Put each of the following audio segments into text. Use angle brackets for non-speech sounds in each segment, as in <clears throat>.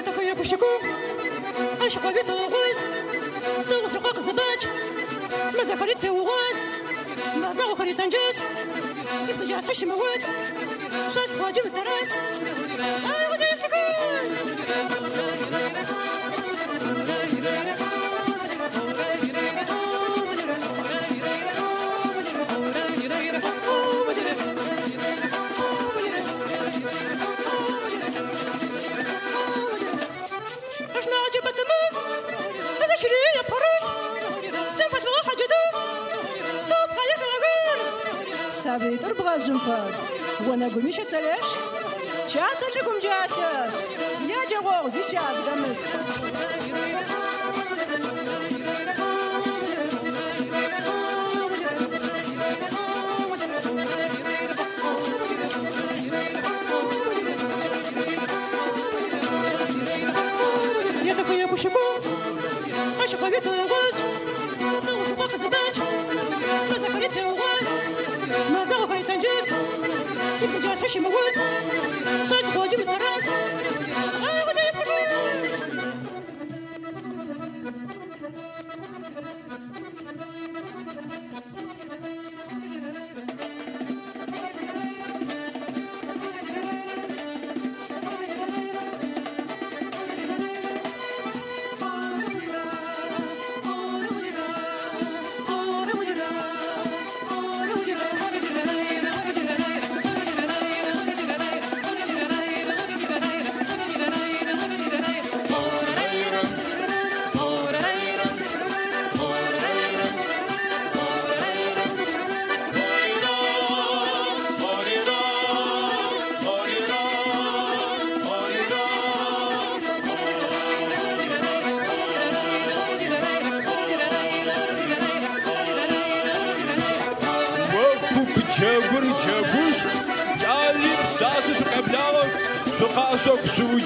بيت اخويا وشكوك اشغل بيت الغوز طوس رقاق زباج مازال خريت في وغاز؟ مازال خريت أنجاز؟ يتجاس حشم واد خلف واجب الدراس savit ur bazım pat. Wana gumi şeteleş. Çata çekum çataş. Ya cevap zişat damız. Я такой, я мужчина, а что поветую, 才什么温，但我就不能。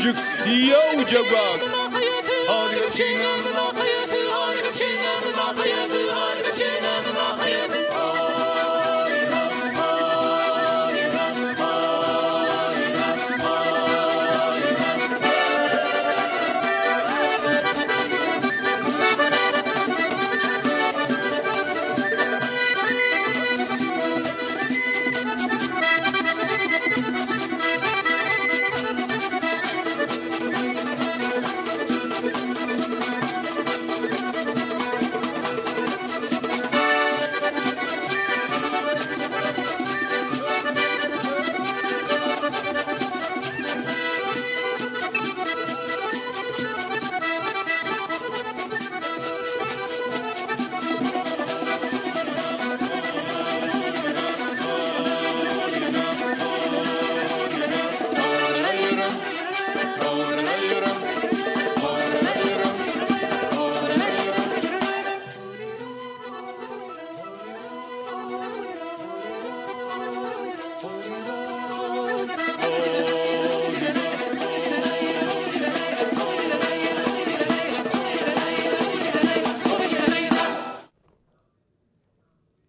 Yo, Jaguar.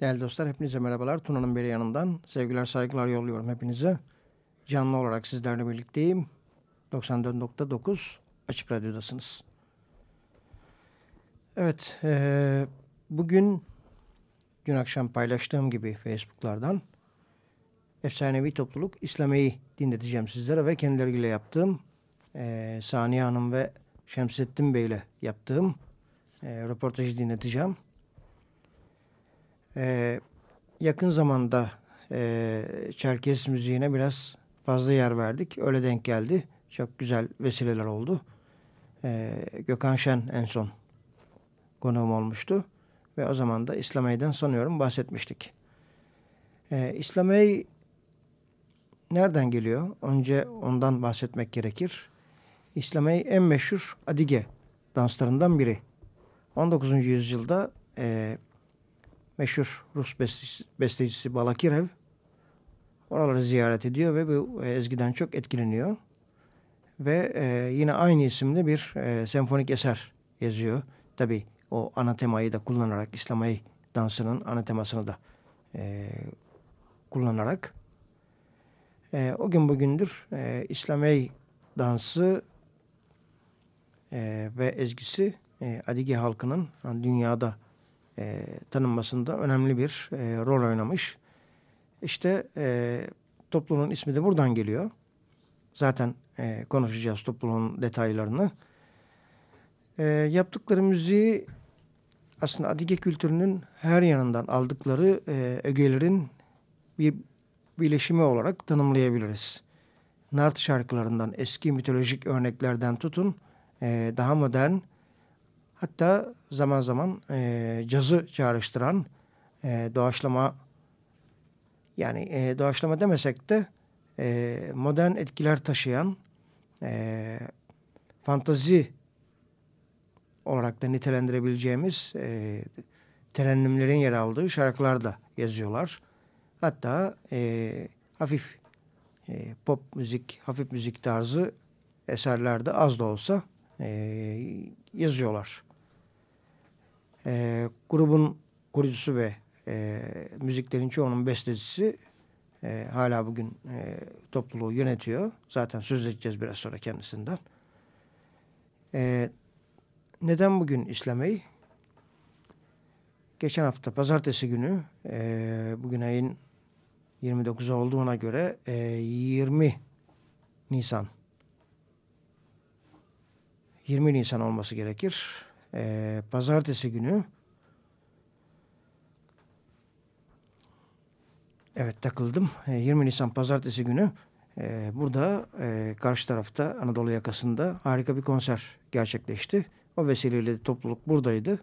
Değerli dostlar hepinize merhabalar. Tuna'nın beri yanından sevgiler saygılar yolluyorum hepinize. Canlı olarak sizlerle birlikteyim. 94.9 Açık Radyo'dasınız. Evet, e, bugün dün akşam paylaştığım gibi Facebook'lardan efsanevi topluluk İslami'yi dinleteceğim sizlere ve kendileriyle yaptığım e, Saniye Hanım ve Şemsettin Bey ile yaptığım e, röportajı dinleteceğim. E, yakın zamanda e, Çerkes müziğine biraz fazla yer verdik. Öyle denk geldi. Çok güzel vesileler oldu. E, Gökhan Şen en son konuğum olmuştu. Ve o zaman da İslame'den sanıyorum bahsetmiştik. E, İslame nereden geliyor? Önce ondan bahsetmek gerekir. İslame en meşhur Adige danslarından biri. 19. yüzyılda e, meşhur Rus bestecisi, Balakirev oraları ziyaret ediyor ve bu ezgiden çok etkileniyor. Ve e, yine aynı isimde bir e, senfonik eser yazıyor. Tabi o ana temayı da kullanarak İslamay dansının ana temasını da e, kullanarak. E, o gün bugündür e, İslamay dansı e, ve ezgisi e, Adige halkının yani dünyada e, tanınmasında önemli bir e, rol oynamış. İşte e, topluluğun ismi de buradan geliyor. Zaten e, konuşacağız topluluğun detaylarını. E, yaptıkları müziği aslında Adige kültürünün her yanından aldıkları e, ögelerin bir bileşimi olarak tanımlayabiliriz. Nart şarkılarından, eski mitolojik örneklerden tutun, e, daha modern, hatta zaman zaman e, cazı çağrıştıran e, doğaçlama, yani e, doğaçlama demesek de e, modern etkiler taşıyan e, fantazi olarak da nitelendirebileceğimiz e, terennümlerin yer aldığı şarkılar da yazıyorlar. Hatta e, hafif e, pop müzik, hafif müzik tarzı eserlerde az da olsa e, yazıyorlar. E, grubun kurucusu ve e, müziklerin çoğunun bestecisi e, hala bugün e, topluluğu yönetiyor. Zaten söz edeceğiz biraz sonra kendisinden. E, neden bugün İslami? Geçen hafta pazartesi günü e, bugün ayın 29 olduğuna göre e, 20 Nisan 20 Nisan olması gerekir. E, pazartesi günü evet takıldım. E, 20 Nisan pazartesi günü e, burada e, karşı tarafta Anadolu yakasında harika bir konser gerçekleşti. O vesileyle topluluk buradaydı.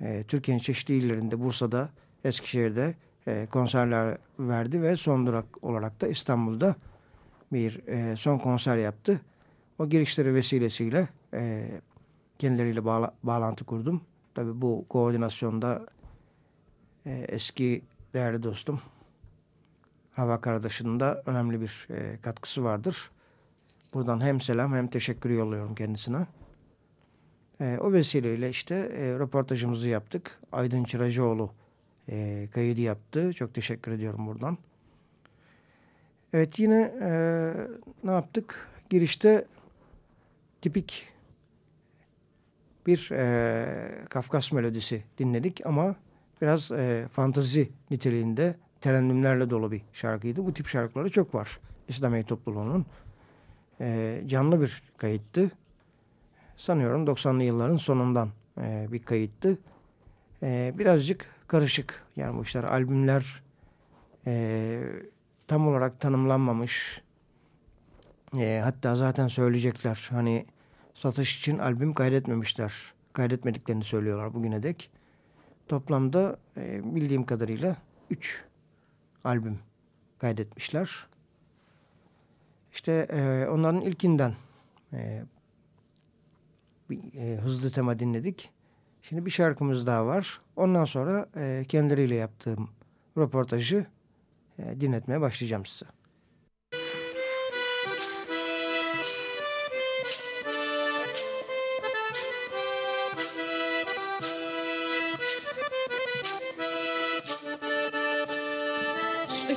E, Türkiye'nin çeşitli illerinde Bursa'da, Eskişehir'de e, konserler verdi ve son durak olarak da İstanbul'da bir e, son konser yaptı. O girişleri vesilesiyle e, kendileriyle bağla, bağlantı kurdum. Tabii bu koordinasyonda e, eski değerli dostum Hava kardeşinin de önemli bir e, katkısı vardır. Buradan hem selam hem teşekkür yolluyorum kendisine. E, o vesileyle işte e, röportajımızı yaptık. Aydın Çıracıoğlu e, kaydı yaptı. Çok teşekkür ediyorum buradan. Evet yine e, ne yaptık? Girişte tipik bir e, Kafkas melodisi dinledik ama biraz e, fantazi niteliğinde terennümlerle dolu bir şarkıydı. Bu tip şarkıları çok var İslami topluluğunun. E, canlı bir kayıttı. Sanıyorum 90'lı yılların sonundan e, bir kayıttı. E, birazcık karışık. Yani bu işler albümler e, tam olarak tanımlanmamış. E, hatta zaten söyleyecekler. Hani satış için albüm kaydetmemişler. Kaydetmediklerini söylüyorlar bugüne dek. Toplamda e, bildiğim kadarıyla 3 albüm kaydetmişler. İşte e, onların ilkinden e, bir e, hızlı tema dinledik. Şimdi bir şarkımız daha var. Ondan sonra e, kendileriyle yaptığım röportajı e, dinletmeye başlayacağım size.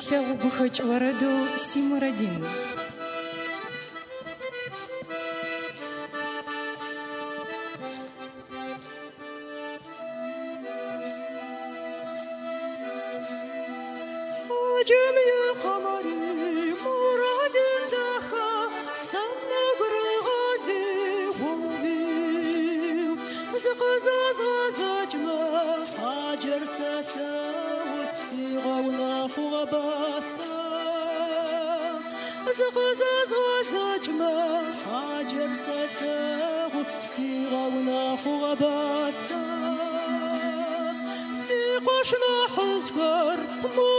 Кляв бухач вороду Сімурадін. hacer satavut Sigavna huvabasa Сиқошна хызгар мурадиндаха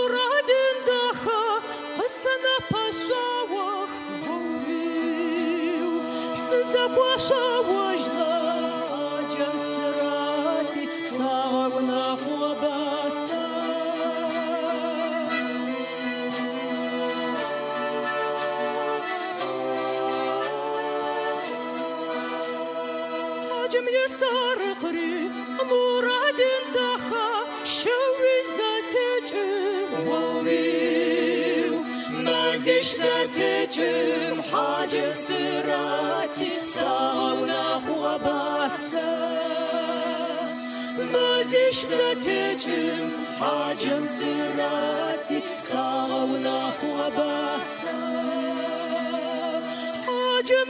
sırati sağına huabasa Naziş zatecim hacım sırati sağına huabasa Hacım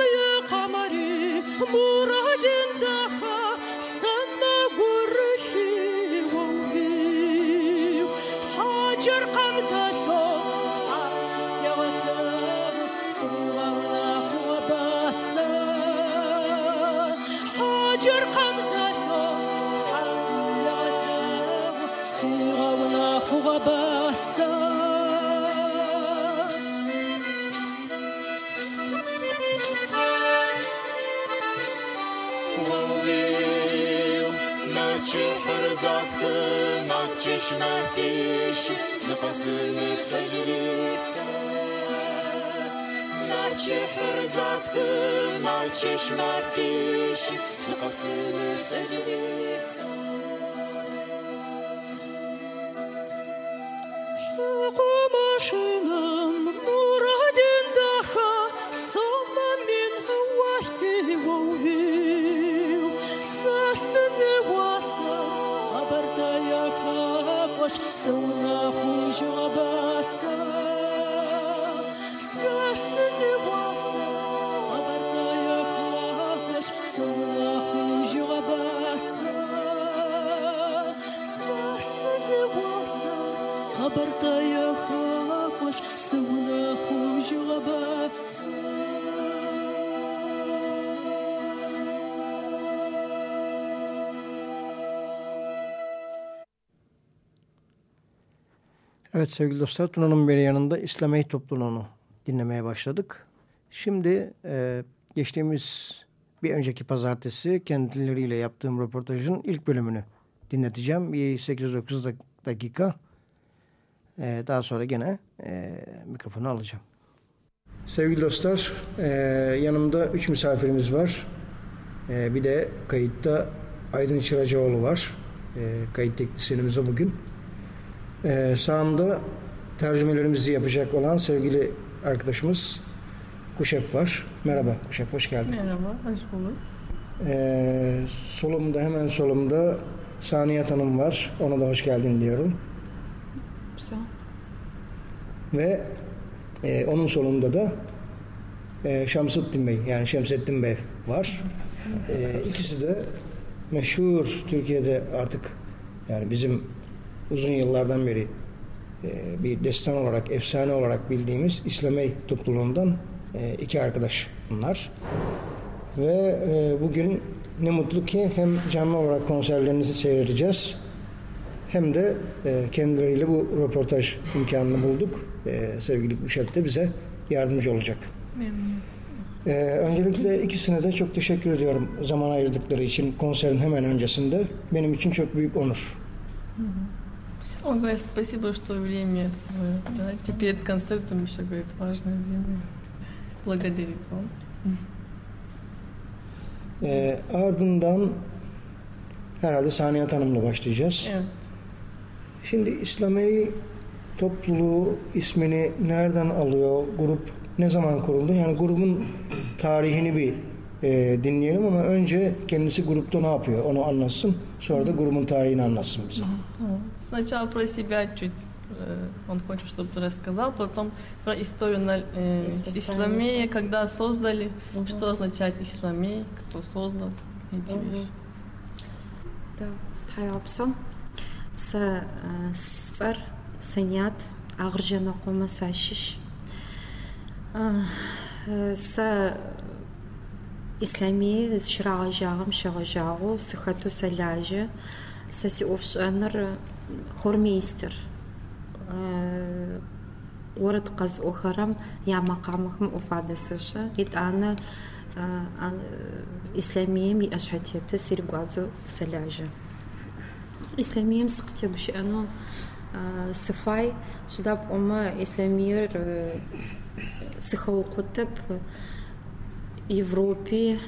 هر ذات نات چشم تیش سپاس می سجریس نات هر ذات نات چشم تیش سپاس می سجریس Evet sevgili dostlar Tuna'nın beri yanında İslamey topluluğunu dinlemeye başladık. Şimdi e, geçtiğimiz bir önceki pazartesi kendileriyle yaptığım röportajın ilk bölümünü dinleteceğim. Bir 8-9 dakika. E, daha sonra gene e, mikrofonu alacağım. Sevgili dostlar e, yanımda üç misafirimiz var. E, bir de kayıtta Aydın Çıracıoğlu var. E, kayıt teknisyenimiz o bugün. Ee, sağımda tercümelerimizi yapacak olan sevgili arkadaşımız Kuşef var. Merhaba Kuşef, hoş geldin. Merhaba, hoş bulduk. Ee, solumda, hemen solumda Saniyat Hanım var. Ona da hoş geldin diyorum. Sağ. Ve e, onun solunda da e, Şamsettin Bey, yani Şemsettin Bey var. E, ikisi de meşhur Türkiye'de artık yani bizim uzun yıllardan beri e, bir destan olarak, efsane olarak bildiğimiz İslamey topluluğundan e, iki arkadaş bunlar. Ve e, bugün ne mutlu ki hem canlı olarak konserlerinizi seyredeceğiz hem de e, kendileriyle bu röportaj imkanını bulduk. E, sevgili Kuşat de bize yardımcı olacak. Memnun. Öncelikle ikisine de çok teşekkür ediyorum zaman ayırdıkları için konserin hemen öncesinde. Benim için çok büyük onur. Он говорит, спасибо, что время свое, да, тебе перед концертом еще, говорит, важное время. Благодарит вам. E, ardından herhalde Saniye Hanım'la başlayacağız. Evet. Şimdi İslami'yi topluluğu ismini nereden alıyor? Grup ne zaman kuruldu? Yani grubun tarihini bir e, dinleyelim ama önce kendisi grupta ne yapıyor onu anlatsın. Sonra da grubun tarihini anlatsın bize. Tamam. Сначала про себя чуть э, он хочет, чтобы ты рассказал, потом про историю на, э, Из исламии, социальных- когда создали, Мгм. что означает исламия, кто создал эти Мгм. вещи. Да, тхайапсо. С цар сынят агыржана кома сашиш. С Ислами зыщырағажағым шығажағу сыхату сәләжі сәсі офшанр хормейстер э, орыт қыз оқырым я мақамым уфада сыша ит э, аны э, исламием ашхатеті сирегуадзу сәләжі исламием сықте күші әну сыфай. Шыдап ома исламиер сыхауқытып ұм Европе,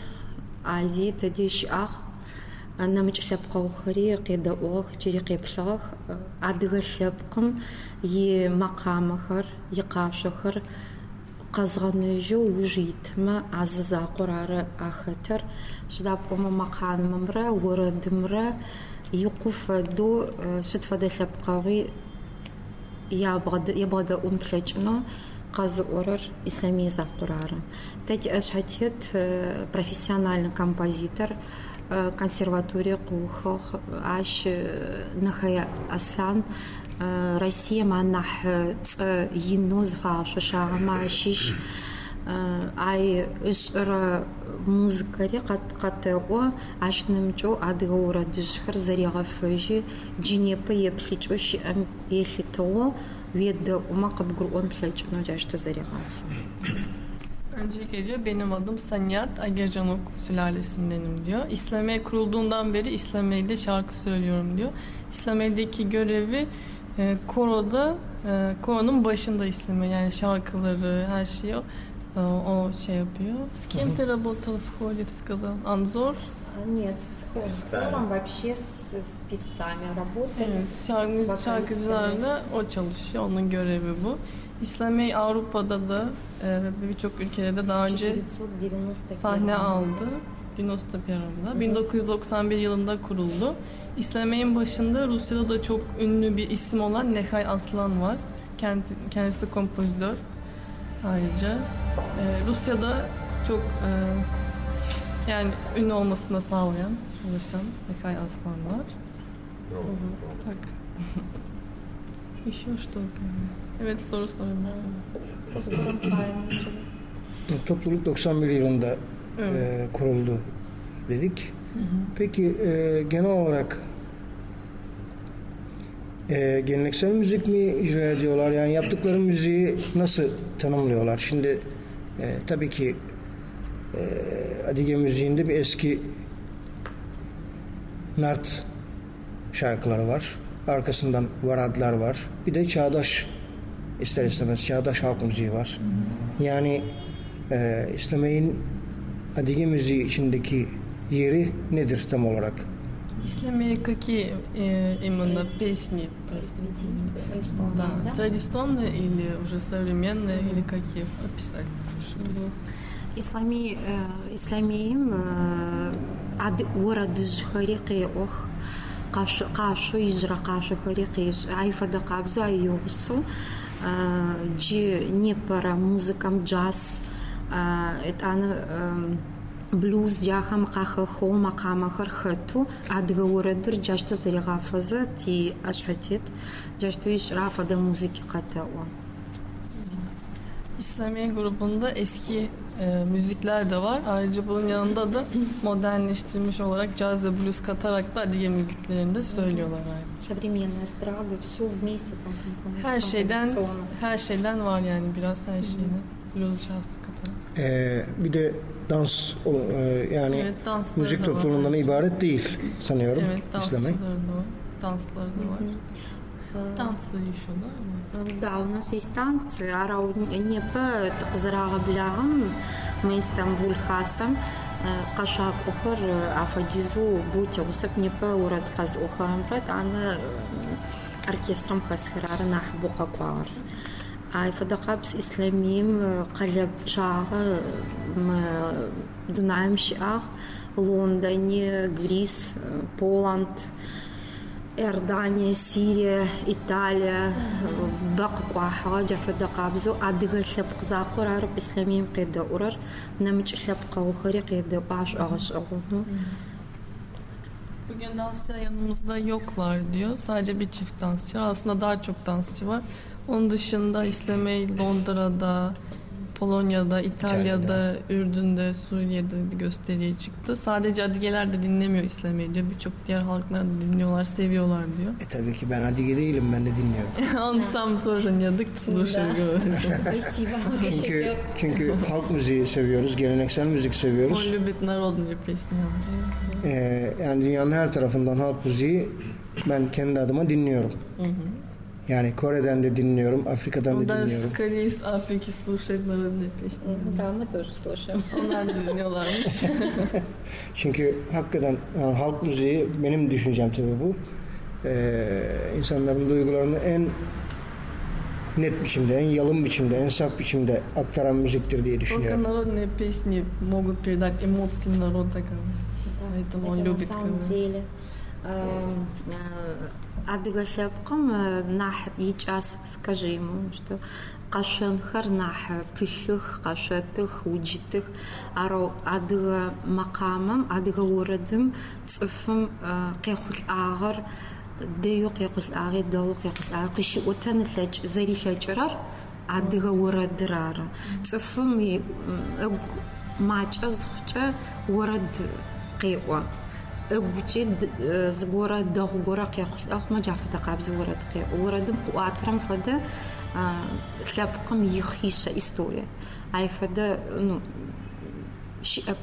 Азии ах нэмыкӏ лъэпкъэухэри къедэӏугъэх джыри къеплъыгъэх адыгэ лъэпкъым и макъамэхэр икъашъохэр къэзгъэнэжьэу уж итмэ азы закъор ары ахэтэр щыдапӏомэ макъамэмрэ орэдымрэ икъу фэдэу щыт фэдэ лъэпкъэгъуи ебгъэдэӏун плъэкӏынэу казы орыр ислами зақ құрары. Тәт әшәтет э, э, профессиональный композитор э, консерватория қуғы аш нахая аслан Россия манах енноз фашағама ашиш ай үш ыры музыкаре қатео ашнымчо адыгаура дүшхір заряға фөжі джинепы епличо шиэм елітоғо уедэӏумэ къыбгурыӏон плъэкӏынэу джащтэу зэрегъафэ. Öncelikle diyor benim adım Sanyat Agercanok sülalesindenim diyor. İslamiye kurulduğundan beri İslamiye'de şarkı söylüyorum diyor. İslamiye'deki görevi e, koroda e, koronun başında İslamiye yani şarkıları her şeyi e, o şey yapıyor. С кем ты работала в хоре, ты сказал? Анзор? Нет, с хором вообще с, с певцами работали. Evet, şarkı, şarkıcılarla o çalışıyor. Onun görevi bu. İslami Avrupa'da da e, ve birçok ülkede de daha önce 1991 sahne aldı. 91 yılında. 1991 yılında kuruldu. İslamiye'nin başında Rusya'da da çok ünlü bir isim olan Nehay Aslan var. Kendisi, kendisi kompozitör ayrıca. E, Rusya'da çok e, yani ünlü olmasını sağlayan, çalışan Nehay Aslan var. Tak. <laughs> Еще что? Evet soru sorabilirsin. Topluluk 91 yılında e, kuruldu dedik. Peki e, genel olarak e, geleneksel müzik mi icra ediyorlar? Yani yaptıkları müziği nasıl tanımlıyorlar? Şimdi e, tabii ki e, Adige müziğinde bir eski Nart şarkıları var. Arkasından varadlar var. Bir de çağdaş ister istemez çağdaş halk müziği var. Yani e, İslamiyet'in Adige müziği içindeki yeri nedir tam olarak? Исламе какие э, именно песни? произведений Да. исполняли, да? Традиционные или уже современные, или какие? Описать. ислами э, исламиим э, урэдыжьхэри къеӏох къашъо ижърэ къашъохэри къешӏ ай фэдэ къабзэу ай э, игъусэу не пара музыкам джаз. Етӏанэ блюз джахэм къахэхэу макъамэхэр хэту. Адыгэ орэдыр джащтэу зэригъэфэзэ ти ашъхьэтет джащтэу ишӏырэ афэдэ музыки къэтэӏо. İslami grubunda eski e, müzikler de var. Ayrıca bunun yanında da modernleştirmiş olarak caz ve blues katarak da diye müziklerini de söylüyorlar ayrıca. Her şeyden her şeyden var yani biraz her şeyden. Blues caz katarak. Ee, bir de dans e, yani evet, müzik toplumundan ibaret değil sanıyorum. Evet dansçıları da var. Dansları da var. станция еще да да у нас есть танцы. арау непі тықзырағы білағым Истанбул хасам қашақ э, ухыр э, афадизу бутя усып непі урат қаз ухамрат аны э, оркестром хасхирары нах буқа куар айфада қапс исламим қалап жағы, дунаем ах лондоне грис поланд Иордания, Сирия, Италия э, бэ къыкӏуахьыгъэ джа фэдэ къабзэу адыгэ лъэпкъ закъор ары исламием къедэӏурэр. Нэмыкӏ лъэпкъэгъухэри къедэӏу ашӏэгъэшӏэгъону. Bugün dansçılar yanımızda yoklar diyor. Sadece bir çift dansçı var. Aslında daha çok dansçı var. Onun dışında İslamey Londra'da, Polonya'da, İtalya'da, Ürdün'de, Suriye'de gösteriye çıktı. Sadece Adigeler de dinlemiyor İslam'ı diyor. Birçok diğer halklar da dinliyorlar, seviyorlar diyor. E tabii ki ben Adige değilim, ben de dinliyorum. <laughs> Anlasam sorun yadık tutuluşu. <laughs> çünkü, çünkü halk müziği seviyoruz, geleneksel müzik seviyoruz. O Lübit Narodnu piyesini yapmış. E, yani dünyanın her tarafından halk müziği ben kendi adıma dinliyorum. Hı hı. Yani Kore'den de dinliyorum, Afrika'dan Он da даже <laughs> dinliyorum. скорее из Африки слушает народные песни. Да, мы тоже слушаем. Onlar da dinliyorlarmış. <laughs> Çünkü hakikaten yani halk müziği benim düşüncem tabii bu. Ee, insanların duygularını en net biçimde, en yalın biçimde, en saf biçimde aktaran müziktir diye Только düşünüyorum. народные песни могут передать эмоции народа. как бы. Поэтому он Это на любит. самом как бы. деле эм, э, адыгэ лъэпкъым э, нахь икӏас скажи ему, что къэшъонхэр нахь пылъых, къэшъотых, уджытых. Арэу адыгэ макъамэм, адыгэ орэдым цӏыфым э, къехъулӏагъэр дэеу къехъулӏагъи, дэгъу къехъулӏагъи къыщыӏотэн ылъэкӏ зэрилъэкӏырэр адыгэ орэдыр ары. Цӏыфым и- ыгу макӏэ зыхъукӏэ орэд къеӏо. Гучи д- э, зыгорэ дэгъу горэ къехъулӏэхъумэ джафэдэ къабзэ орэд къеӏо. Орэдым къыӏуатэрэм фэдэ э, лъэпкъым их ишэ историе. Ай фэдэ ну щыӏэп.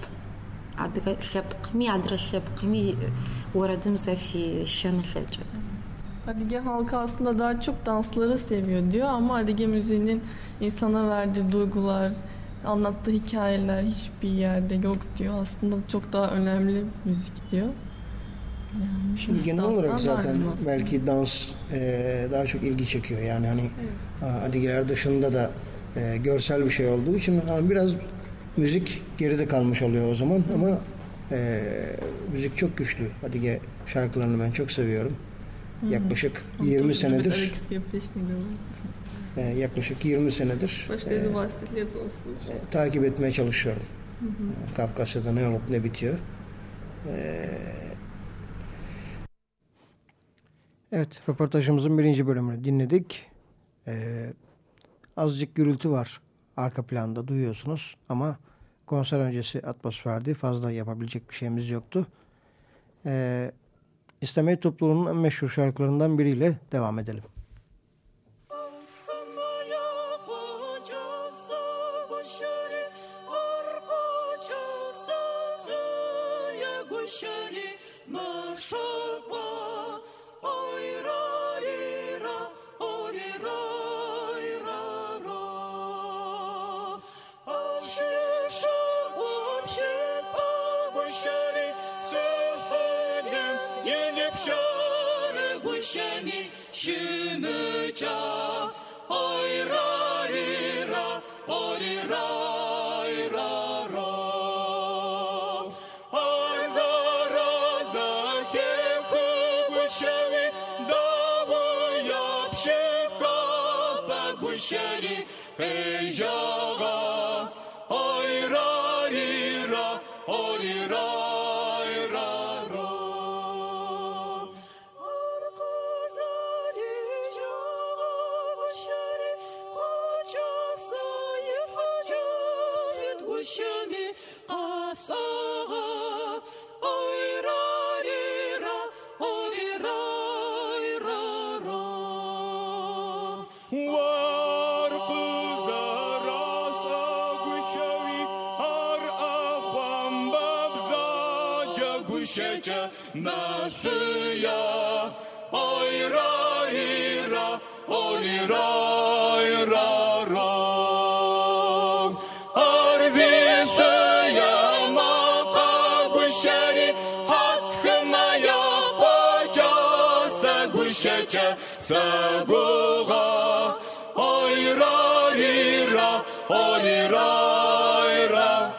Адыгэ лъэпкъми, адрэ лъэпкъми орэдым зэфищэн ылъэкӏыт. Adige halkı aslında daha çok dansları seviyor diyor ama Adige müziğinin insana verdiği duygular, anlattığı hikayeler hiçbir yerde yok diyor. Aslında çok daha önemli müzik diyor. Şimdi genel olarak zaten belki dans e, daha çok ilgi çekiyor. Yani hani Adigeler dışında da e, görsel bir şey olduğu için hani biraz müzik geride kalmış oluyor o zaman ama e, müzik çok güçlü. Adige şarkılarını ben çok seviyorum. Yaklaşık 20 senedir ee, yaklaşık 20 senedir ee, e, takip etmeye çalışıyorum. Hı hı. Ee, Kafkasya'da ne olup ne bitiyor. E... Evet, röportajımızın birinci bölümünü dinledik. Ee, azıcık gürültü var arka planda duyuyorsunuz ama konser öncesi atmosferdi. Fazla yapabilecek bir şeyimiz yoktu. Ee, İstemey topluluğunun en meşhur şarkılarından biriyle devam edelim. siecię naszyja. Oj, ra, i, ra, oj, ra, i, ra, ra. Siecie, zaguga, oj, ra, i, ra, oj, ra, i, ra,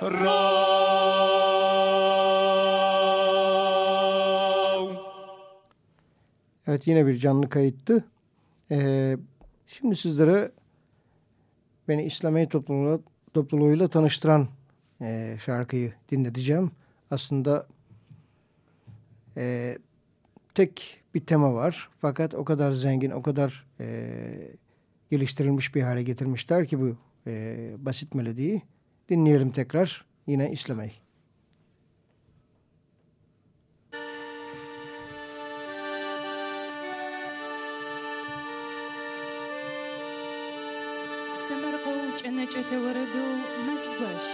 ra. Evet yine bir canlı kayıttı. Ee, şimdi sizlere beni İslami topluluğuyla, topluluğuyla tanıştıran e, şarkıyı dinleteceğim. Aslında e, tek bir tema var. Fakat o kadar zengin, o kadar e, geliştirilmiş bir hale getirmişler ki bu e, basit melodiyi. Dinleyelim tekrar yine İslami. ጨነጨ የተወረደው መዝባሽ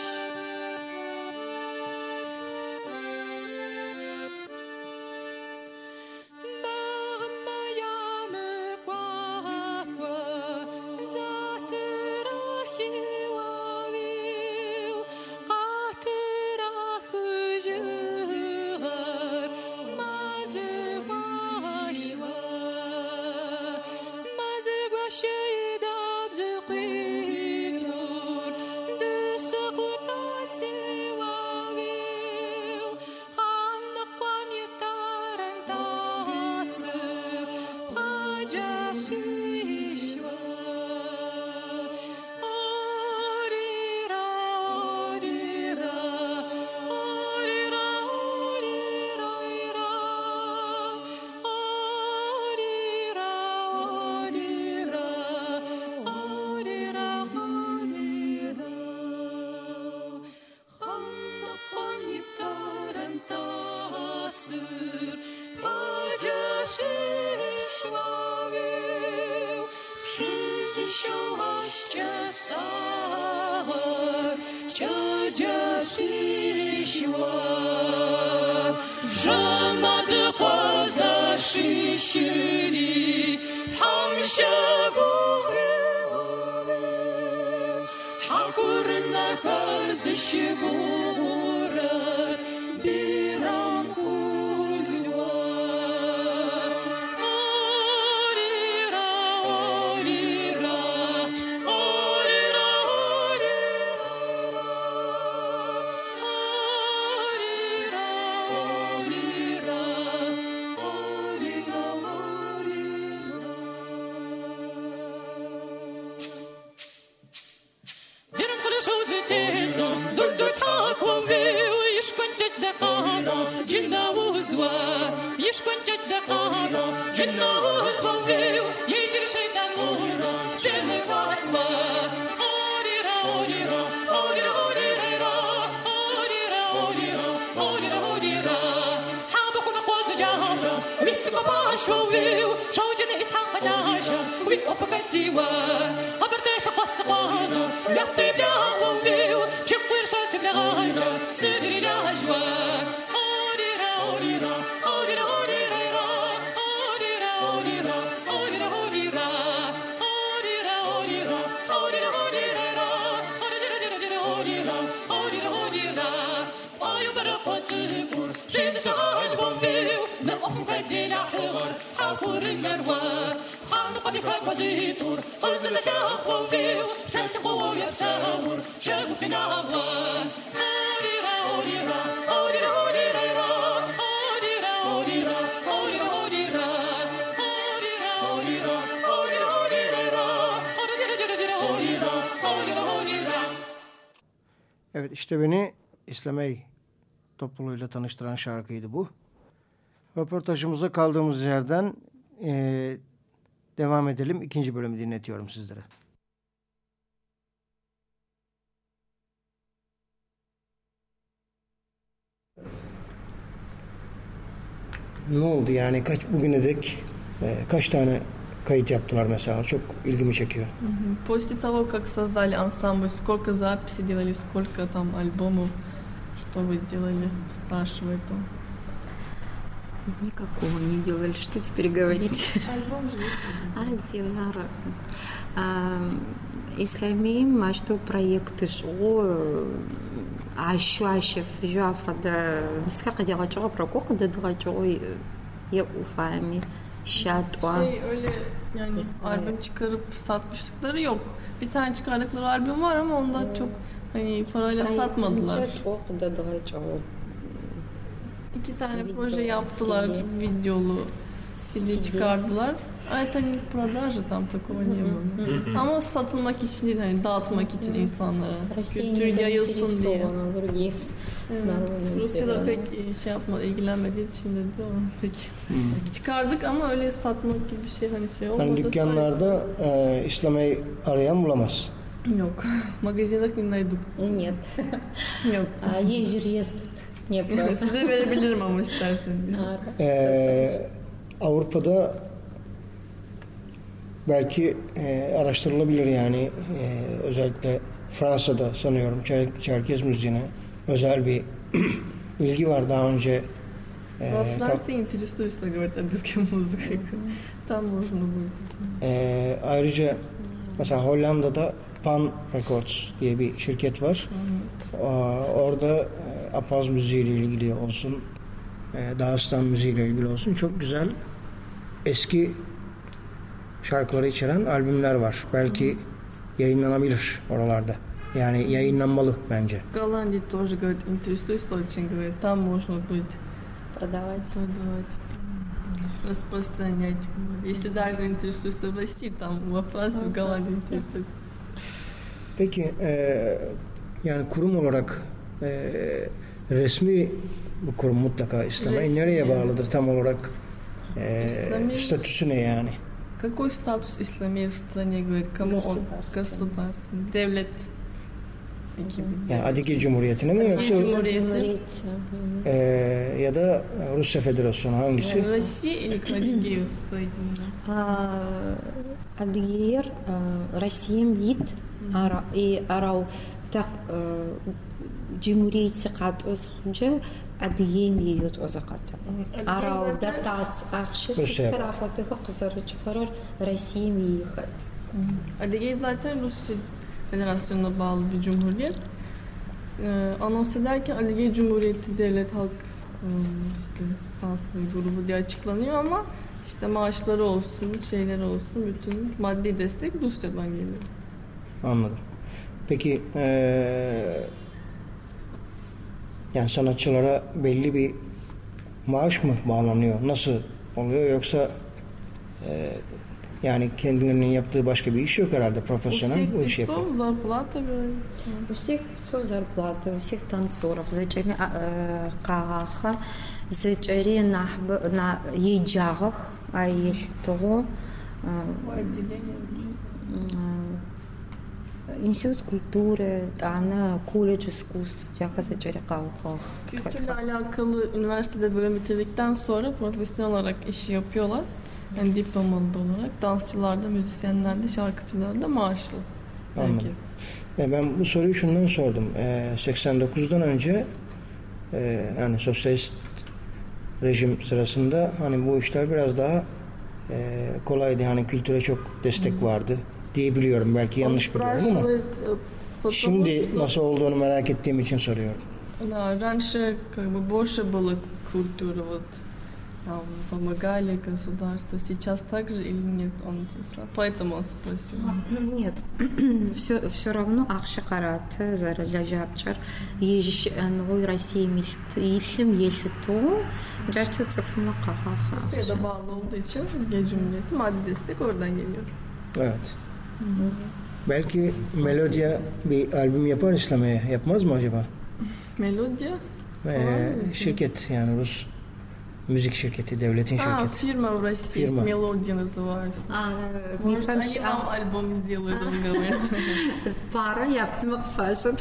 show you the oh, sound we open the door aperte the passage we have to композитор, Elizabeth aplaudiu, Santa Glória Tower, chego que nava. Odira, odira, odira, odira, odira, odira, odira, odira, odira, odira, odira, odira, odira, odira, Evet işte beni İslamey topluluğuyla tanıştıran şarkıydı bu. Röportajımıza kaldığımız yerden e, devam edelim. İkinci bölümü dinletiyorum sizlere. Ne oldu yani kaç bugüne dek e, kaç tane kayıt yaptılar mesela çok ilgimi çekiyor. После того, как создали ансамбль, сколько записей делали, сколько там альбомов, что вы делали, спрашивает он. Никакого не делали. Что теперь говорить? Альбом же есть. А, Динара. А, İslamiyim açtığı проекты жоо ашу ашев жуафада мискака дягачого прокока да дагачого я уфами şatwa. Şey öyle yani albüm çıkarıp satmışlıkları yok. Bir tane çıkardıkları albüm var ama onda çok hani parayla satmadılar. İki tane Video, proje yaptılar CD. videolu CD, CD. çıkardılar. Это не продажа, там такого не было. Ama satılmak için değil, hani dağıtmak için insanlara. Россия Kültür не yayılsın diye. заинтересована в других Evet. народах. Rusya'da pek e, şey yapma, ilgilenmediği için dedi o <laughs> pek. Çıkardık ama öyle satmak gibi bir şey hani şey olmadı. Hani dükkanlarda e, İslam'ı arayan bulamaz. Yok. Magazinах не найду. Нет. Yok. А есть же рест. <laughs> Не Size verebilirim ama isterseniz. E, Avrupa'da belki e, araştırılabilir yani e, özellikle Fransa'da sanıyorum Çer- Çerkez müziğine özel bir <clears throat> ilgi var daha önce. e, Во kap- Франции интересуюсь, говорит, арабской музыкой. Там можно будет. e, ayrıca mesela Hollanda'da Pan Records diye bir şirket var. Aa, Orada e, Apaz müziğiyle ilgili olsun, e, Dağıstan müziğiyle ilgili olsun çok güzel eski şarkıları içeren albümler var. Belki yayınlanabilir oralarda. Yani yayınlanmalı bence. В Голландии тоже, говорит, интересуюсь очень, говорит, там можно будет Продавать. продавать, распространять. Если даже интересуешься в России, там во Франции, в Голландии интересуется. Peki e, yani kurum olarak e, resmi bu kurum mutlaka İslam'a Resmi. nereye bağlıdır tam olarak e, İslami- statüsü ne yani? Какой статус исламии в стране, говорит, кому он? Государственный. Государственный. Devlet ekibi. Yani Adige Cumhuriyeti'ne mi yoksa Cumhuriyeti. Cumhuriyeti. e, ya da Rusya Federasyonu hangisi? Россия или к Адыгею соединена? А, Адыгеир Россием ит ара и арау так Cumhuriyeti kat özünce Адыгеем yiyor o zaman. Арау да тац ахши Rusya. tarafı kızarı çıkarır Россием yiyor. Adygey zaten Rusya Federasyonu'na bağlı bir cumhuriyet. Ee, anons ederken Adigey Cumhuriyeti Devlet Halk e, işte Tansı grubu diye açıklanıyor ama işte maaşları olsun, şeyleri olsun bütün maddi destek Rusya'dan geliyor. Anladım. Peki e, yani sanatçılara belli bir maaş mı bağlanıyor? Nasıl oluyor yoksa e, yani kendilerinin yaptığı başka bir iş yok herhalde У profesyonel всех bu işi yapıyor. певцов зарплата говорит. У всех 500 зарплаты, у всех танцоров. Зачем кагаха, зачем на еджагах, а если того Bu отделение Институт культуры, она колледж искусств, яха зачем кагаха. Kültürle alakalı üniversitede bölüm bitirdikten sonra profesyonel olarak işi yapıyorlar. Yani diplomalı da olarak. Dansçılar da, müzisyenler de, şarkıcılar da maaşlı. Anladım. Herkes. E, ben bu soruyu şundan sordum. E, 89'dan önce e, yani sosyalist rejim sırasında hani bu işler biraz daha e, kolaydı. Hani kültüre çok destek vardı diyebiliyorum. Belki yanlış biliyorum ama Спрашивает, э, потому şimdi что, nasıl olduğunu merak ettiğim için soruyorum. да, раньше как бы больше было культуры, вот там помогали государство. Сейчас так же или нет? Он поэтому он спросил. Нет, все, все равно акша карат, зараля жапчар, ежиш новой России мислим, если то, жартю цифрına kahaha. Rusya'da bağlı olduğu için Türkiye Cumhuriyeti maddi destek oradan geliyor. Evet. Belki Melodia bir albüm yapar İslam'a. Yapmaz mı acaba? Melodya. Ee, şirket yani Rus müzik şirketi, devletin А, şirketi. фирма в России Фирма. есть, Мелодия называется. А, Может, Может, они вам альбом сделают, он говорит. Para yaptım fashion.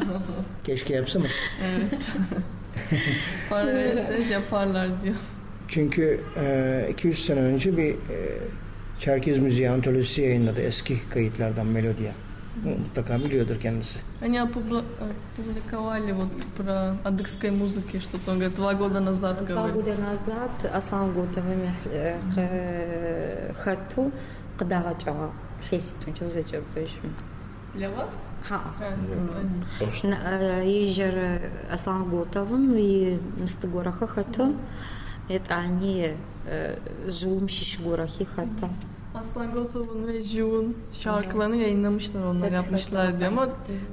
<laughs> Keşke yapsa mı? Evet. <laughs> Para verirseniz yaparlar diyor. Çünkü e, 200 sene önce bir e, Çerkez müziği antolojisi yayınladı eski kayıtlardan Melodia. Mutlaka biliyordur kendisi. Они опубли- опубликовали вот про адыгской музыки что-то. Он говорит, два года назад Два говорит. года назад Аслан Гутовым хату қыдағачаға сессия тучу зачепишь. Для вас? Ха. А, Ежер Аслан Гутовым и Мстагораха хату етӏани e, жыум щыщ горэхи хэта. Aslan Gotov'un ve Ju'un şarkılarını yayınlamışlar onlar yapmışlar diyor ama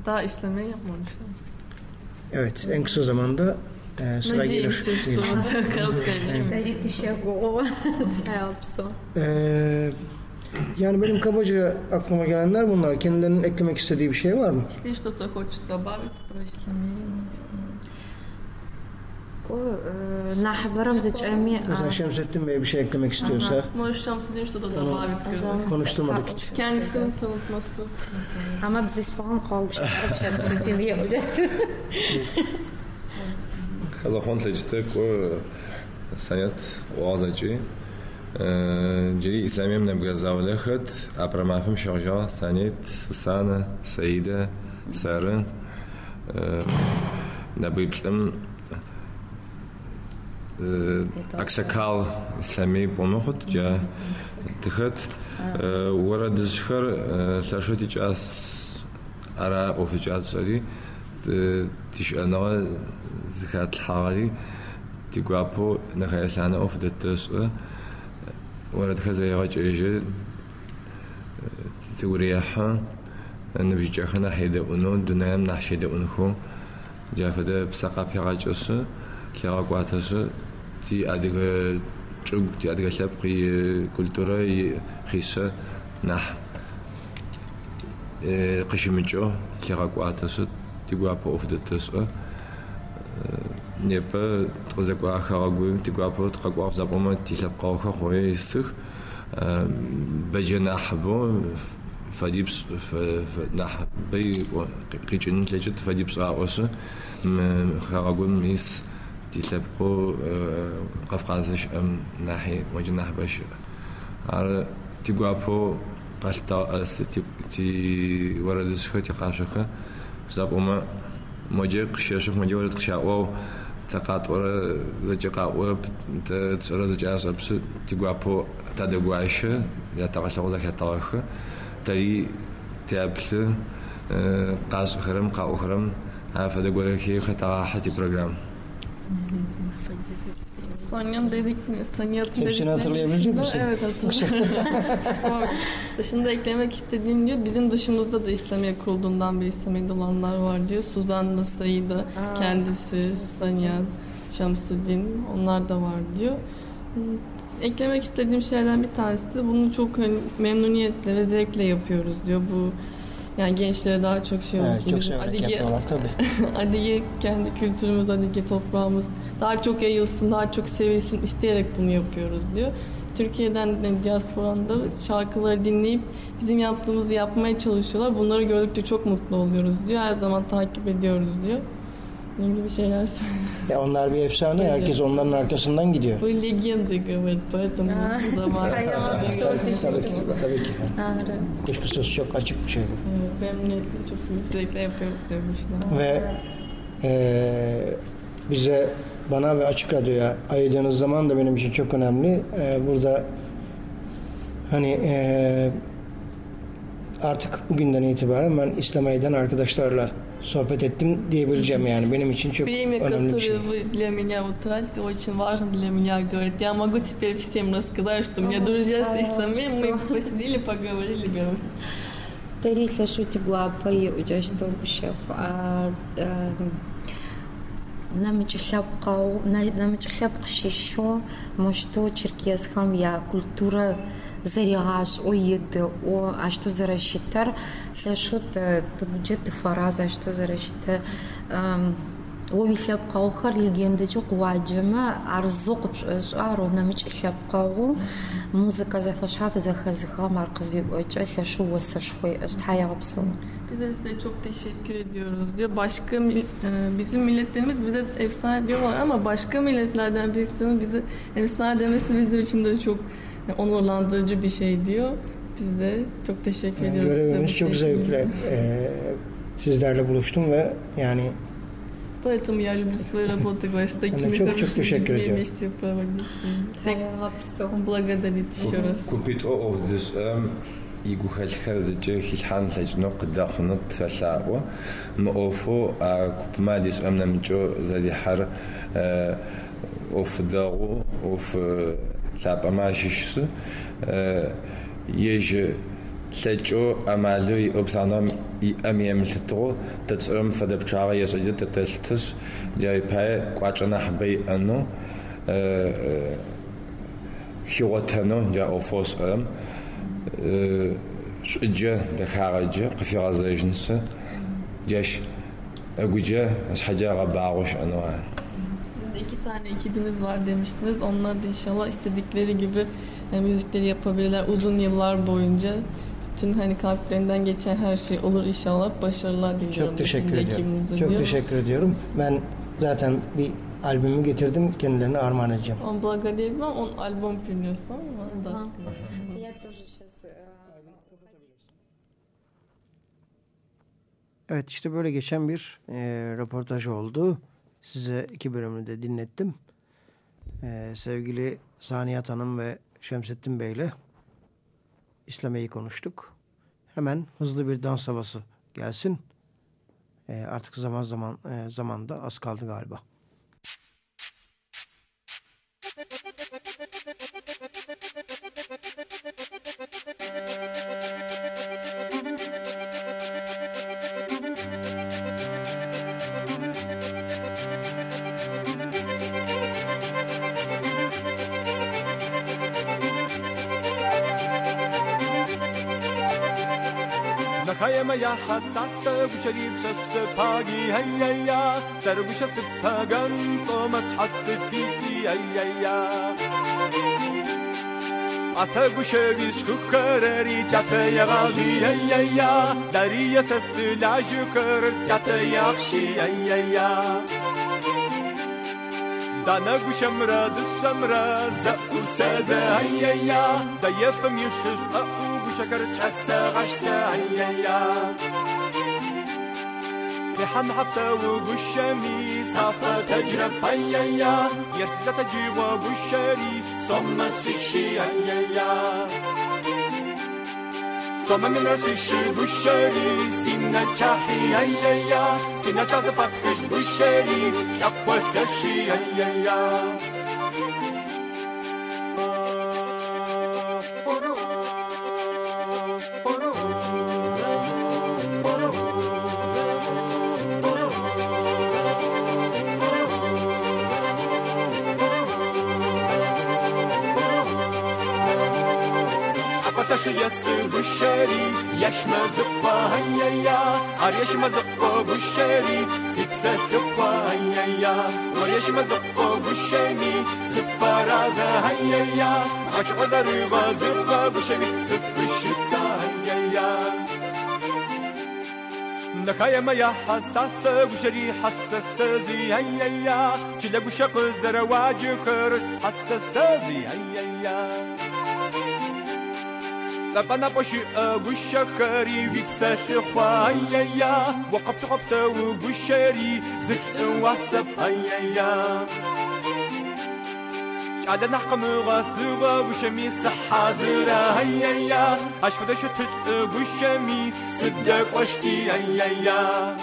daha istemeye yapmamışlar. Evet en kısa zamanda e, sıra gelir. Надеемся, diye что düşünüyorum. вот короткое Дарит Ищагова. Тайлпсо. Ee, <laughs> yani benim kabaca aklıma gelenler bunlar. Kendilerinin eklemek istediği bir şey var mı? Если что-то хочет добавить про e, Nahbaram zeçemi. Mesela Şemsettin Bey bir şey eklemek istiyorsa. Mor işte da mavi kırıyor. Konuşturmadık hiç. Kendisinin tanıtması. Ama biz falan kalmıştık. Şemsettin diye yapacaktı. Kazakon tecite ko sanat oazacı. جري إسلامي من أبغى زاولخت أبرا ما فهم شغجا سانيت سوسانة سعيدة سارن نبي аксакал ислами бомохот жа тэгэхэд э, урадэсхэр сашотич э, ас ара офичалсари тиш анаа зихат хавари тигуапо нахаясана офдэтэс э, урад хазаягач эжэ тигурияхан нбижахана хайда уно дунаям нахшида унхо жафада псаqa пягачосы кягагуатасы تي أدغى تشوق تي أدغى لبقي كولتورا خيسة نح قشمجو كيغاكو أتسد تيغوا بو أوف دتسأ непэ трэзэкӏуа хагъэгуим тигуапэу тыкъэкӏуагъ зэпӏомэ тилъэпкъэгъухэ хъуи исых бэджэ нахьыбэу фэдипс нахь бэй къикӏыным лъэкӏыт фэдипс аӏосы хагъэгуим ис تيتلابقوا آه، قفقازش أم ناحي وجناح باش ار تيغوابو قالتا اس آه، تي تي ورد سخه تقاشخه زاب اوما موجه قشاشخ موجه ورد قشاو تقات ورا لجقا وب تسرا زجاس ابس تيغوابو تادغواش يا تقاشخ زكا تاوخ تي تابل آه، قاس خرم قا أخرم هذا قولك هي خطا حتي بروجرام Sonya'nın dedik, Sonya'nın Hepsini hatırlayabilecek misin? Evet hatırlıyorum. <laughs> Dışında eklemek istediğim diyor, bizim dışımızda da İslamiye kurulduğundan beri İslamiye'de olanlar var diyor. Suzan'la Saida, kendisi, Sanya, Şamsuddin, onlar da var diyor. Eklemek istediğim şeylerden bir tanesi de bunu çok hani memnuniyetle ve zevkle yapıyoruz diyor. Bu yani gençlere daha çok şey olsun. Evet, çok severek Adige- yapıyorlar tabii. <laughs> Adige kendi kültürümüz, Adige toprağımız daha çok yayılsın, daha çok sevilsin isteyerek bunu yapıyoruz diyor. Türkiye'den yani diasporanda şarkıları dinleyip bizim yaptığımızı yapmaya çalışıyorlar. Bunları gördükçe çok mutlu oluyoruz diyor. Her zaman takip ediyoruz diyor. Bunun gibi şeyler söylüyor. Ya onlar bir efsane. Herkes onların arkasından gidiyor. Bu legendy говорит, поэтому zaman Tabii, tabii ki. Kuşkusuz çok açık bir şey bu. memnuniyetle çok büyük zevkle yapıyoruz diyor bu işleri. Ve eee, bize bana ve Açık Radyo'ya ayırdığınız zaman da benim için çok önemli. Eee, burada hani eee, artık bugünden itibaren ben İslamiyet'ten arkadaşlarla sohbet ettim diyebileceğim yani. Benim için çok Время, önemli bir şey. вы для меня вот тратите, очень важно для меня, говорит. Я могу теперь всем рассказать, что у меня друзья с Исламой, мы посидели, поговорили, говорит. Тари лъашути гуапай учащо гушев. Намечхлапкау, намечхлапк шишо, мошто черкесхам я культура зарягаш о еды, о а что заращитар, лъашут тбуджет фараза, что заращита о илъэпкъаухэр легендэкӏэ къуаджэмэ ар зы къыпшӏэшӏэ ронэмыкӏ илъэпкъэгъу музыка зэфэшъхьаф зэхэзыхэм ар къызиӏокӏэ лъэшэу осэшхуй Тхьаягъэпсэу. Biz de size çok teşekkür ediyoruz diyor. Başka mil- e, bizim milletlerimiz bize efsane diyorlar ama başka milletlerden birisinin bize efsane demesi bizim için de çok e, onurlandırıcı bir şey diyor. Biz de çok teşekkür Yani ediyoruz. size bu görevimiz çok şey için. zevkle eee, sizlerle buluştum ve yani Поэтому я люблю свою работу, говорю, с такими çok- çok хорошими teşekkür людьми ediyorum. вместе проводить. Так, Тхьаягъэпсэу. благодарить еще раз. Купит о овдис эм игу халхар зэджэ хилхан лэжнэ къыдахнэ тфэлъаӏо мыӏофо а купмадис эм нэмыкӏо зэрихьэр ӏоф дэгъу ӏоф лъапӏэмэ ащыщсы ежь лъэкӏэу ӏэмалэу иӏэу псанэм иӏэм емылъытыгъу тэцӏэрэм фэдэ пчъагъэ ешӏэкӏэ тэтэлъытышъ джай пае кӏуачӏэ нахьыбэ иӏэнэу хигъотэнэу джа ӏофэу шӏэрэм шӏуджэ дэхагъэджэ къыфигъэзэжьынсы джащ эгуджэ ашхьэджэ гъэбагъэу ş'eneu ары. Sizin de iki tane ekibiniz var demiştiniz. Onlar da inşallah istedikleri gibi e, müzikleri yapabilirler uzun yıllar boyunca. Bütün hani kalplerinden geçen her şey olur inşallah. Başarılar diliyorum. Çok teşekkür sizin de ediyorum. ekibinize Çok diyorum. teşekkür ediyorum. Ben zaten bir albümü getirdim. Kendilerine armağan edeceğim. Он благодарит вам, он альбом принес вам, он даст. Я тоже сейчас... Evet işte böyle geçen bir e, röportaj oldu. Size iki bölümünü de dinlettim. E, sevgili Saniyat Hanım ve Şemsettin Bey ile İslame'yi konuştuk. Hemen hızlı bir dans havası gelsin. E, artık zaman zaman e, zamanda az kaldı galiba. Ya hassasa guşarib şası pagi hey hey ya. Sarı guşası pagan soma çası piti hey hey ya. Asta guşevi şkukarari çatı yagazi hey hey ya. Dariya sası la jukar çatı yakşi hey hey ya. Dana guşamra dışamra za usada hey hey ya. Da yefem yüşüz au guşakar çasa شجرة حسا عشسا عيايا لحم حبتا وبالشمي صافا تجرب بيا يا يرسا تجيوا بالشري صمم سيشي يا يا صمم من رشيشي بالشري سينا تشاحي يا سينا تشازفات خشت بالشري شابوة يا يا yası bu şeri Yaşma zıppa hayya Ar yaşma zıppa bu şeri Zipse zıppa hayya Var yaşma zıppa bu şeri Zıppa raza hayya Aç ozarı va zıppa bu şeri Zıppı şisa hayya نخايم يا حساسة وشري حساسة زي هيا جلا بشق زرواج كر حساسة زي هيا سبنا بوشي أغشخري ويكسة خوايا يا. وقبت قبت وغشري زك وحسب هيا يا. على نحكم غصبة وشمي صحة زرا هيا يا. أشفد شتت وشمي سدك وشتي هيا يا.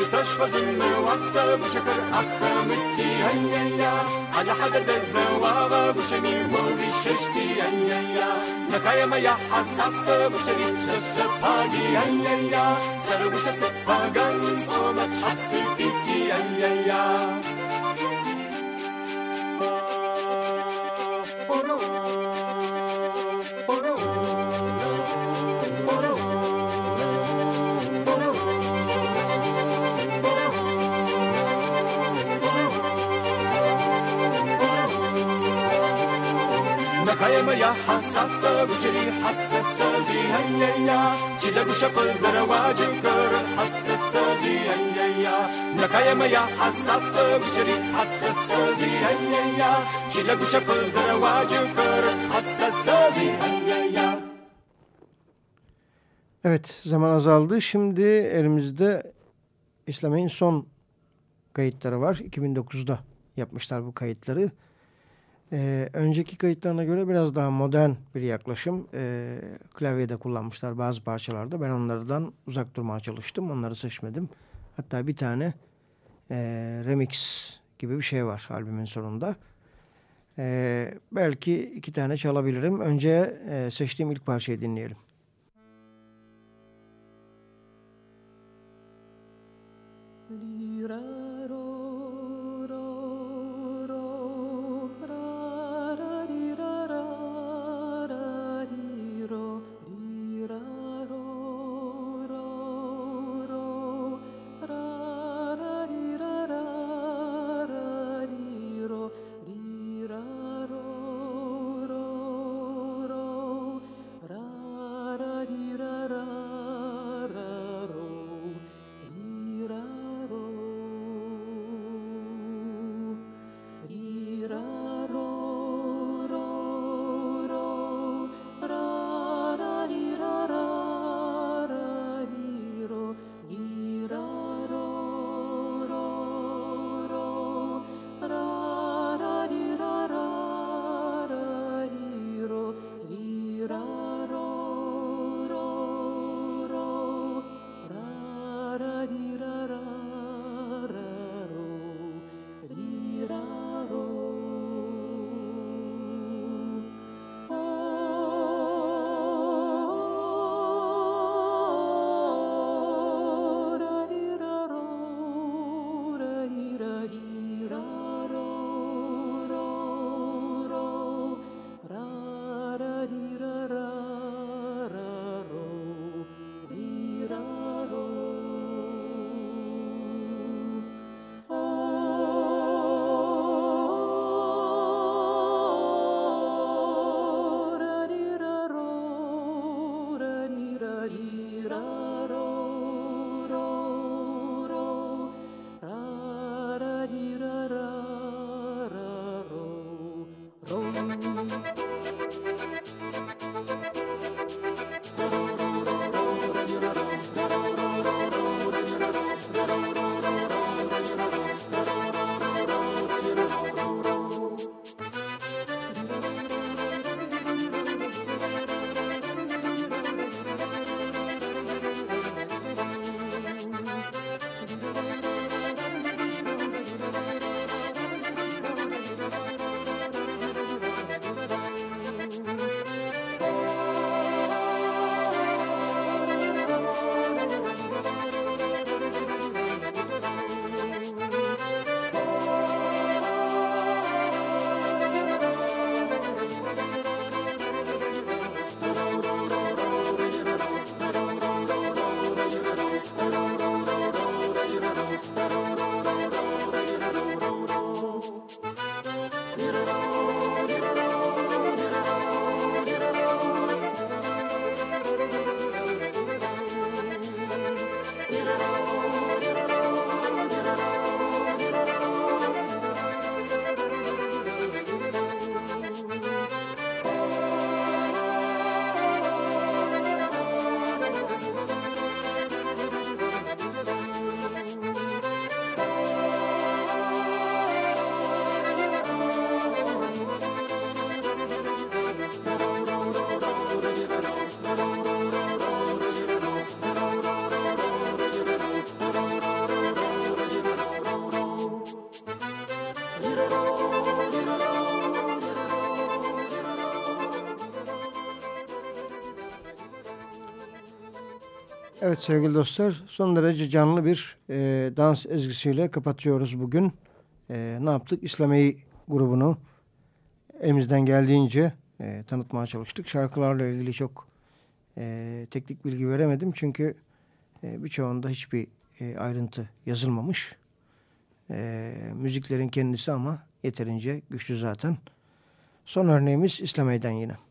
تساش وزن وصل بشكر أخامتي هيا يا على حدد الزوابة بشني وبششتي هيا يا نكايا ما يحسس بشني بشش باقي هيا يا سر بشس باقان صومت حسي فيتي هيا يا Oh, no. نخايم يا حساسة بشري حساسة جي هيا جلا بشق زرواج كر حساسة جي هيا نخايم يا حساسة بشري حساسة جي هيا جلا بشق زرواج كر حساسة جي هيا Evet zaman azaldı. Şimdi elimizde İslam'ın son kayıtları var. 2009'da yapmışlar bu kayıtları. Ee, önceki kayıtlarına göre biraz daha modern bir yaklaşım. Ee, klavyede kullanmışlar bazı parçalarda. Ben onlardan uzak durmaya çalıştım. Onları seçmedim. Hatta bir tane e, remix gibi bir şey var albümün sonunda. E, belki iki tane çalabilirim. Önce e, seçtiğim ilk parçayı dinleyelim. Evet sevgili dostlar son derece canlı bir e, dans ezgisiyle kapatıyoruz bugün. E, ne yaptık? İslami grubunu elimizden geldiğince e, tanıtmaya çalıştık. Şarkılarla ilgili çok e, teknik bilgi veremedim çünkü e, birçoğunda hiçbir e, ayrıntı yazılmamış. E, müziklerin kendisi ama yeterince güçlü zaten. Son örneğimiz İslame'den yine.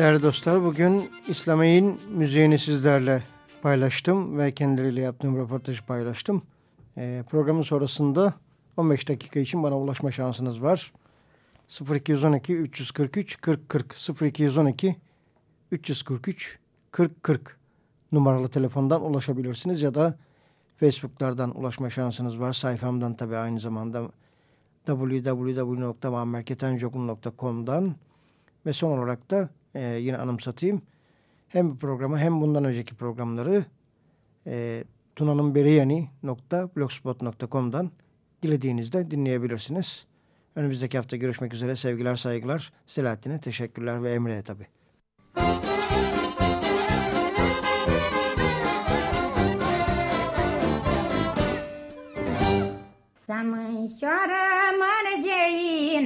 Değerli dostlar bugün İslamiyet'in müziğini sizlerle paylaştım ve kendileriyle yaptığım röportajı paylaştım. Ee, programın sonrasında 15 dakika için bana ulaşma şansınız var. 0212 343 40 40 0212 343 40 40 numaralı telefondan ulaşabilirsiniz ya da Facebook'lardan ulaşma şansınız var. Sayfamdan tabii aynı zamanda www.muammerketenjokun.com'dan ve son olarak da e, yine anımsatayım. Hem bu programı hem bundan önceki programları e, tunanınberiyani.blogspot.com'dan dilediğinizde dinleyebilirsiniz. Önümüzdeki hafta görüşmek üzere. Sevgiler, saygılar. Selahattin'e teşekkürler ve Emre'ye tabii. Să mânșoară